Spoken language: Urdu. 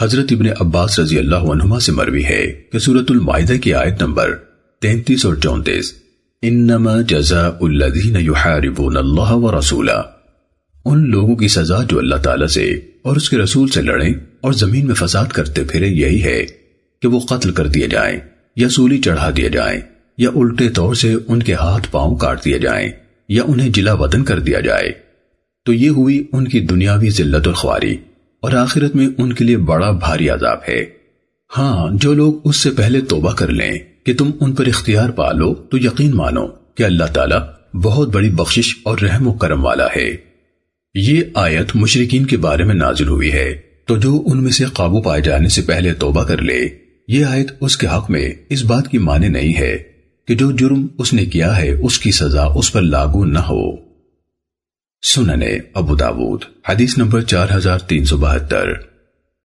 حضرت ابن عباس رضی اللہ عنہما سے مروی ہے کہ سورت المائدہ کی آیت نمبر تینتیس اور چونتیس، انما جزاء الذین یحاربون اللہ ورسولہ ان لوگوں کی سزا جو اللہ تعالیٰ سے اور اس کے رسول سے لڑیں اور زمین میں فساد کرتے پھرے یہی ہے کہ وہ قتل کر دیے جائیں یا سولی چڑھا دیے جائیں یا الٹے طور سے ان کے ہاتھ پاؤں کاٹ دیے جائیں یا انہیں جلا وطن کر دیا جائے۔ تو یہ ہوئی ان کی دنیاوی ذلت الخواری۔ اور آخرت میں ان کے لیے بڑا بھاری عذاب ہے۔ ہاں جو لوگ اس سے پہلے توبہ کر لیں کہ تم ان پر اختیار پالو تو یقین مانو کہ اللہ تعالیٰ بہت بڑی بخشش اور رحم و کرم والا ہے۔ یہ آیت مشرقین کے بارے میں نازل ہوئی ہے۔ تو جو ان میں سے قابو پائے جانے سے پہلے توبہ کر لے۔ یہ آیت اس کے حق میں اس بات کی معنی نہیں ہے کہ جو جرم اس نے کیا ہے، اس کی سزا اس پر لاگو نہ ہو۔ جرم اس نے کیا ہے اس کی سزا اس پر